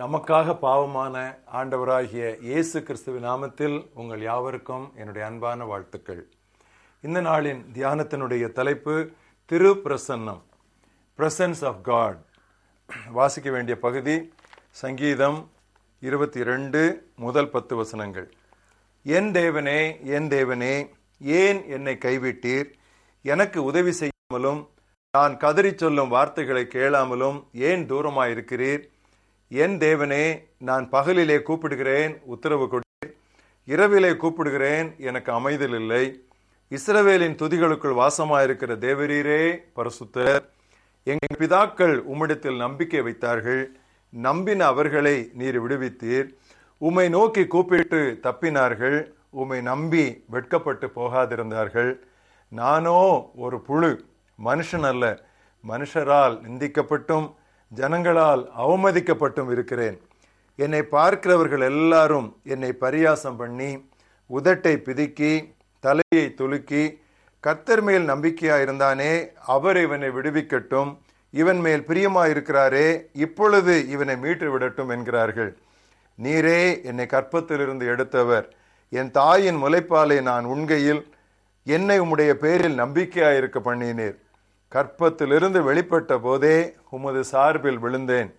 நமக்காக பாவமான ஆண்டவராகிய இயேசு கிறிஸ்துவ நாமத்தில் உங்கள் யாவருக்கும் என்னுடைய அன்பான வாழ்த்துக்கள். இந்த நாளின் தியானத்தினுடைய தலைப்பு திரு பிரசன்னம் பிரசன்ஸ் ஆஃப் காட் வாசிக்க வேண்டிய பகுதி சங்கீதம் இருபத்தி ரெண்டு முதல் பத்து வசனங்கள். என் தேவனே என் தேவனே ஏன் என்னை கைவிட்டீர்? எனக்கு உதவி செய்யாமலும் நான் கதறி சொல்லும் வார்த்தைகளை கேளாமலும் ஏன் தூரமாயிருக்கிறீர்? என் தேவனே நான் பகலிலே கூப்பிடுகிறேன் உத்தரவு கொடு. இரவிலே கூப்பிடுகிறேன் எனக்கு அமைதல் இல்லை. இஸ்ரவேலின் துதிகளுக்குள் வாசமாயிருக்கிற தேவரீரே பரிசுத்தர் எங்கள் பிதாக்கள் உம்மிடத்தில் நம்பிக்கை வைத்தார்கள். நம்பின அவர்களை நீர் விடுவித்தீர். உம்மை நோக்கி கூப்பிட்டு தப்பினார்கள். உம்மை நம்பி வெட்கப்பட்டு போகாதிருந்தார்கள். நானோ ஒரு புழு மனுஷன் அல்ல மனுஷரால் நிந்திக்கப்பட்டும் ஜனங்களால் அவமதிக்கப்பட்டும் இருக்கிறேன். என்னை பார்க்கிறவர்கள் எல்லாரும் என்னை பரியாசம் பண்ணி உதட்டை பிதுக்கி தலையை துலுக்கி கர்த்தர் மேல் நம்பிக்கையா இருந்தானே அவர் இவனை விடுவிக்கட்டும் இவன் மேல் பிரியமாயிருக்கிறாரே இப்பொழுது இவனை மீட்டு விடட்டும் என்கிறார்கள். நீரே என்னை கற்பத்திலிருந்து எடுத்தவர். என் தாயின் முளைப்பாலை நான் உண்கையில் என்னை உம்முடைய பேரில் நம்பிக்கையாயிருக்க பண்ணினீர். கற்பத்திலிருந்து வெளிப்பட்ட போதே உமது சார்பில் விழுந்தேன்.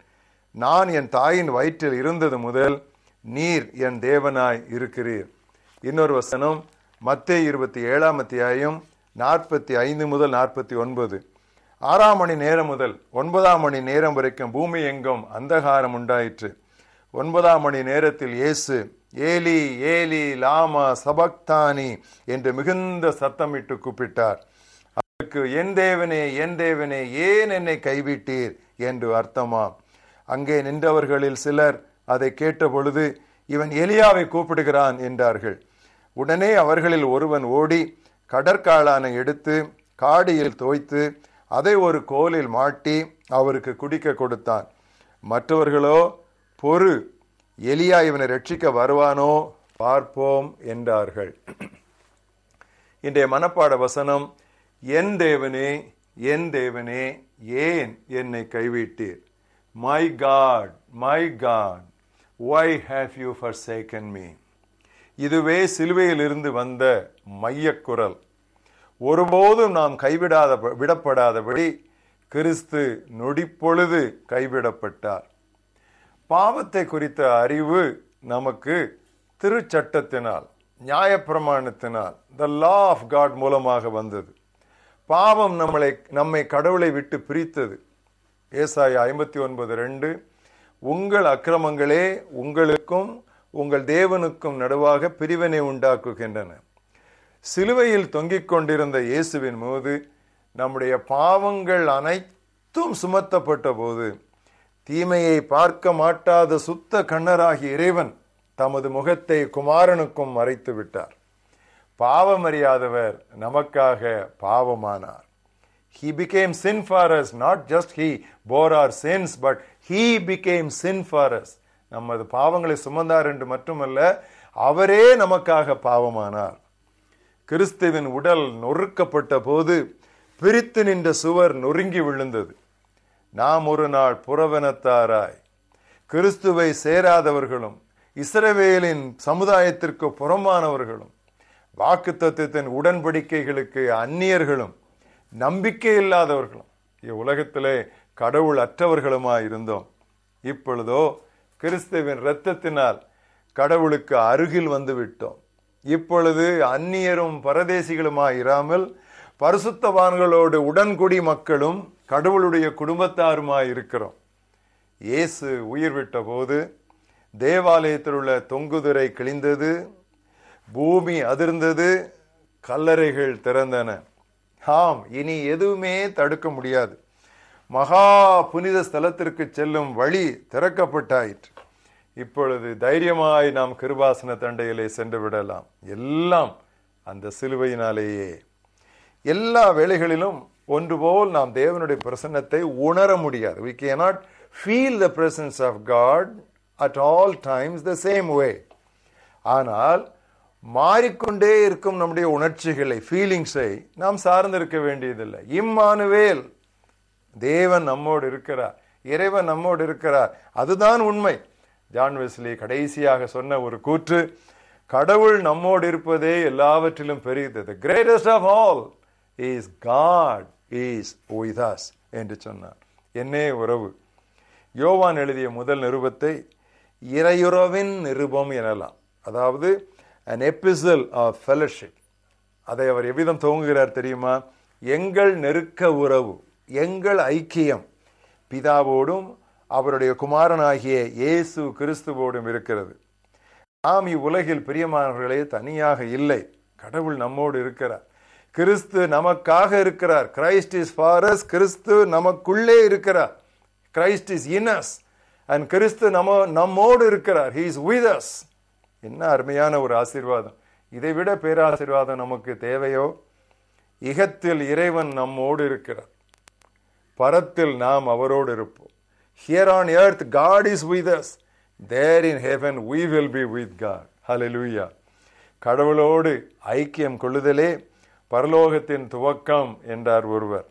நான் என் தாயின் வயிற்றில் இருந்தது முதல் நீர் என் தேவனாய் இருக்கிறீர். இன்னொரு வசனம் மத்திய இருபத்தி ஏழாம் அத்தியாயம் நாற்பத்தி ஐந்து முதல் நாற்பத்தி ஒன்பது. ஆறாம் மணி நேரம் முதல் ஒன்பதாம் மணி நேரம் வரைக்கும் பூமி எங்கும் அந்தகாரம் உண்டாயிற்று. ஒன்பதாம் மணி நேரத்தில் இயேசு ஏலி ஏலி லாமா சபக்தானி என்று மிகுந்த சத்தமிட்டு கூப்பிட்டார். என் தேவனே என் தேவனே ஏன் என்னை கைவிட்டீர்? என்று அர்த்தமாம். அங்கே நின்றவர்களில் சிலர் அதை கேட்ட பொழுது இவன் எலியாவை கூப்பிடுகிறான் என்றார்கள். உடனே அவர்களில் ஒருவன் ஓடி கடற்காளானை எடுத்து காடியில் தோய்த்து அதை ஒரு கோலில் மாட்டி அவருக்கு குடிக்க கொடுத்தான். மற்றவர்களோ பொறு எலியா இவனை ரட்சிக்க வருவானோ பார்ப்போம் என்றார்கள். இன்றைய மனப்பாட வசனம் என் தேவனே என் தேவனே ஏன் என்னை கைவிட்டீர்? My God my God why have you forsaken me இதுவே சிலுவையிலிருந்து வந்த மையக்குரல். ஒருபோதும் நாம் கைவிடாத விடப்படாதபடி கிறிஸ்து நொடிப்பொழுது கைவிடப்பட்டார். பாவத்தை குறித்த அறிவு நமக்கு திருச்சட்டத்தினால் நியாயப்பிரமாணத்தினால் த லா ஆஃப் காட் மூலமாக வந்தது. பாவம் நம்மளை நம்மை கடவுளை விட்டு பிரித்தது. ஏசாய ஐம்பத்தி ஒன்பது ரெண்டு உங்கள் அக்கிரமங்களே உங்களுக்கும் உங்கள் தேவனுக்கும் நடுவாக பிரிவினை உண்டாக்குகின்றன. சிலுவையில் தொங்கிக் கொண்டிருந்த இயேசுவின் போது நம்முடைய பாவங்கள் அனைத்தும் சுமத்தப்பட்ட போது தீமையை பார்க்க மாட்டாத சுத்த கண்ணராகி இறைவன் தமது முகத்தை குமாரனுக்கும் மறைத்து விட்டார். பாவமறியாதவர் நமக்காக பாவமானார். He became sin for us not just he bore our sins but he became sin for us. நமது பாவங்களை சுமந்தார் என்று மட்டுமல்ல அவரே நமக்காக பாவமானார். கிறிஸ்துவின் உடல் நொறுக்கப்பட்ட போது பிரித்து நின்ற சுவர் நொறுங்கி விழுந்தது. நாம் ஒரு நாள் புறவனத்தாராய் கிறிஸ்துவை சேராதவர்களும் இஸ்ரவேலின் சமுதாயத்திற்கு புறமானவர்களும் வாக்கு தத்துவத்தின் உடன்படிக்கைகளுக்கு அந்நியர்களும் நம்பிக்கை இல்லாதவர்களும் இவ்வுலகத்திலே கடவுள் அற்றவர்களுமா இருந்தோம். இப்பொழுதோ கிறிஸ்துவின் இரத்தத்தினால் கடவுளுக்கு அருகில் வந்து விட்டோம். இப்பொழுது அந்நியரும் பரதேசிகளுமா இராமல் பரிசுத்தவான்களோடு உடன்குடி மக்களும் கடவுளுடைய குடும்பத்தாருமாய் இருக்கிறோம். இயேசு உயிர் விட்ட போது தேவாலயத்தில் உள்ள தொங்குதுரை கிழிந்தது. பூமி அதிர்ந்தது கல்லறைகள் திறந்தன. ஆம் இனி எதுவுமே தடுக்க முடியாது. மகா புனித ஸ்தலத்திற்கு செல்லும் வழி திறக்கப்பட்டாயிற்று. இப்பொழுது தைரியமாய் நாம் கிருபாசன தண்டையிலே சென்று விடலாம். எல்லாம் அந்த சிலுவையினாலேயே. எல்லா வேலைகளிலும் ஒன்று போல் நாம் தேவனுடைய பிரசன்னத்தை உணர முடியாது. We cannot feel the presence of God at all times the same way ஆனால் மாறிக்கொண்டே இருக்கும் நம்முடைய உணர்ச்சிகளை ஃபீலிங்ஸை நாம் சார்ந்திருக்க வேண்டியதில்லை. இம்மானுவேல் தேவன் நம்மோடு இருக்கிறார் இறைவன் நம்மோடு இருக்கிறார். அதுதான் உண்மை. ஜான் வெஸ்லி கடைசியாக சொன்ன ஒரு கூற்று கடவுள் நம்மோடு இருப்பதே எல்லாவற்றிலும் பெரியது. Greatest of all is God is with என்று சொன்னார். என்னே உறவு. யோவான் எழுதிய முதல் நிருபத்தை இறையுறவின் நிருபம் எனலாம். அதாவது an epistle of fellowship. அதை அவர் எவ்விதம் துவங்குகிறார் தெரியுமா? எங்கள் நெருக்க உறவு எங்கள் ஐக்கியம் பிதாவோடும் அவருடைய குமாரனாகிய இயேசு கிறிஸ்துவோடும் இருக்கிறது. நாம் இவ்வுலகில் பிரியமானவர்களே தனியாக இல்லை. கடவுள் நம்மோடு இருக்கிறார். கிறிஸ்து நமக்காக இருக்கிறார். கிரைஸ்ட் இஸ் ஃபாரஸ் கிறிஸ்து நமக்குள்ளே இருக்கிறார். Christ is in us and கிறிஸ்து நம்ம நம்மோடு இருக்கிறார். ஹீ இஸ் வித் அஸ் என்ன அருமையான ஒரு ஆசீர்வாதம். இதை விட பேராசீர்வாதம் நமக்கு தேவையோ? இகத்தில் இறைவன் நம்மோடு இருக்கிறார். பரத்தில் நாம் அவரோடு இருப்போம். Here on earth God is with us there in heaven we be with with God. லூயா கடவுளோடு ஐக்கியம் கொள்ளுதலே பரலோகத்தின் துவக்கம் என்றார் ஒருவர்.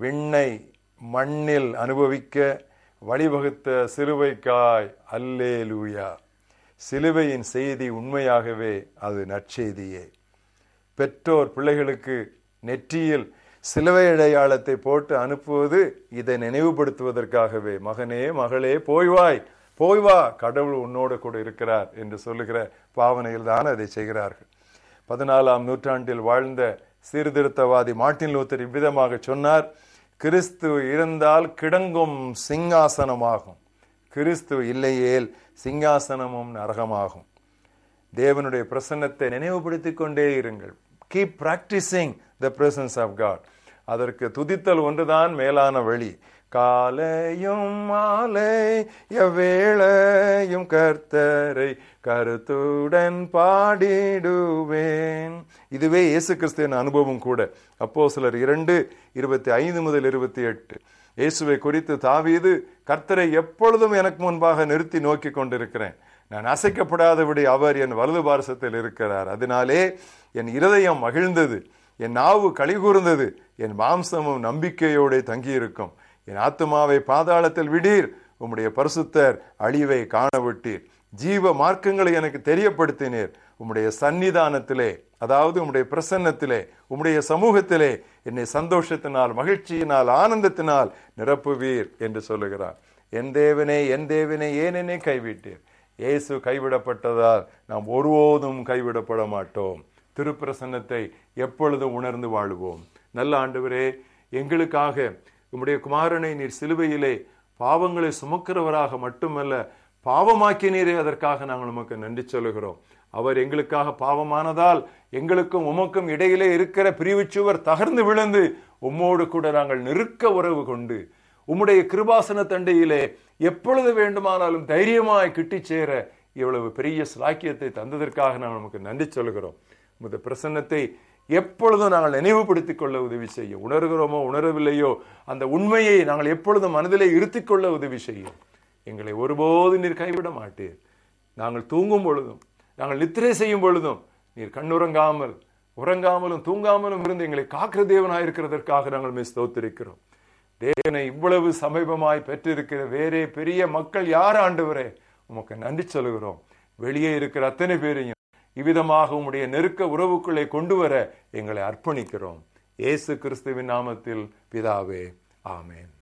விண்ணை மண்ணில் அனுபவிக்க வழிவகுத்த சிலுவைக்காய். அல்லேலூயா. சிலுவையின் செய்தி உண்மையாகவே அது நற்செய்தியே. பெற்றோர் பிள்ளைகளுக்கு நெற்றியில் சிலுவை அடையாளத்தை போட்டு அனுப்புவது இதை நினைவுபடுத்துவதற்காகவே. மகனே மகளே போய்வாய் போய் வா கடவுள் உன்னோடு கூட இருக்கிறார் என்று சொல்லுகிற பாவனையில் தான் அதை செய்கிறார்கள். பதினாலாம் நூற்றாண்டில் வாழ்ந்த சீர்திருத்தவாதி மார்ட்டின் லூத்தர் இவ்விதமாக சொன்னார் கிறிஸ்து இருந்தால் கிடங்கும் சிங்காசனமாகும். கிறிஸ்து இல்லையேல் சிங்காசனமும் நரகமாகும். தேவனுடைய பிரசன்னத்தை நினைவுபடுத்திக் கொண்டே இருங்கள். Keep practising the presence of God அதற்கு துதித்தல் ஒன்றுதான் மேலான வழி. காலையும் மாலை எவ்வேளையும் கர்த்தரை கருத்துடன் பாடிடுவேன். இதுவே இயேசு கிறிஸ்துவின் அனுபவம் கூட. அப்போ சிலர் இரண்டு இருபத்தி ஐந்து முதல் இருபத்தி எட்டு. இயேசுவை குறித்து தாவீது கர்த்தரை எப்பொழுதும் எனக்கு முன்பாக நிறுத்தி நோக்கி கொண்டிருக்கிறேன். நான் அசைக்கப்படாதபடி அவர் என் வலது பாரசத்தில் இருக்கிறார். அதனாலே என் இருதயம் மகிழ்ந்தது. என் நாவு கழிகூர்ந்தது என் மாம்சமும் நம்பிக்கையோடு தங்கியிருக்கும். என் ஆத்மாவை பாதாளத்தில் விடீர். உம்முடைய பரிசுத்தர் அழிவை காண விட்டீர் ஜீவ மார்க்கங்களை எனக்கு தெரியப்படுத்தினீர். உம்முடைய சன்னிதானத்திலே அதாவது உம்முடைய பிரசன்னத்திலே உம்முடைய சமூகத்திலே என்னை சந்தோஷத்தினால் மகிழ்ச்சியினால் ஆனந்தத்தினால் நிரப்புவீர் என்று சொல்லுகிறார். என் தேவனே என் தேவனே ஏன் என்னை கைவிட்டீர்? இயேசு கைவிடப்பட்டதால் நாம் ஒருபோதும் கைவிடப்பட மாட்டோம். திருப்பிரசன்னத்தை எப்பொழுதும் உணர்ந்து வாழுவோம்? நல்ல ஆண்டவரே எங்களுக்காக உம்முடைய குமாரனை நீர் சிலுவையிலே பாவங்களை சுமக்கிறவராக மட்டுமல்ல பாவமாக்கினீரே அதற்காக நாங்கள் உமக்கு நன்றி சொல்லுகிறோம். அவர் எங்களுக்காக பாவமானதால் எங்களுக்கும் உமக்கும் இடையிலே இருக்கிற பிரிவுச்சுவர் தகர்ந்து விழுந்து உம்மோடு கூட நாங்கள் நெருக்க உறவு கொண்டு உம்முடைய கிருபாசன தண்டையிலே எப்பொழுது வேண்டுமானாலும் தைரியமாய் கிட்டி சேர இவ்வளவு பெரிய சிலாக்கியத்தை தந்ததற்காக நாங்கள் நமக்கு நன்றி சொல்கிறோம் உமது பிரசன்னத்தை எப்பொழுதும் நாங்கள் நினைவுபடுத்திக் கொள்ள உதவி செய்யும். உணர்கிறோமோ உணரவில்லையோ அந்த உண்மையை நாங்கள் எப்பொழுதும் மனதிலே இருத்திக் கொள்ள உதவி செய்யும். எங்களை ஒருபோது நீர் கைவிட மாட்டீர். நாங்கள் தூங்கும் பொழுதும் நாங்கள் நித்திரை செய்யும் பொழுதும் நீர் கண்ணுறங்காமல் உறங்காமலும் தூங்காமலும் இருந்து எங்களை காக்கிற தேவனாயிருக்கிறதற்காக நாங்கள் மிஸ் தோத்திருக்கிறோம் தேவனை இவ்வளவு சமீபமாய் பெற்றிருக்கிற வேறே பெரிய மக்கள் யார் ஆண்டவரே? உமக்கு நன்றி சொல்கிறோம் வெளியே இருக்கிற அத்தனை பேரையும் இவ்விதமாக உம்முடைய நெருக்க உறவுக்குள்ளே கொண்டு வர எங்களை அர்ப்பணிக்கிறோம். இயேசு கிறிஸ்துவின் நாமத்தில் பிதாவே ஆமேன்.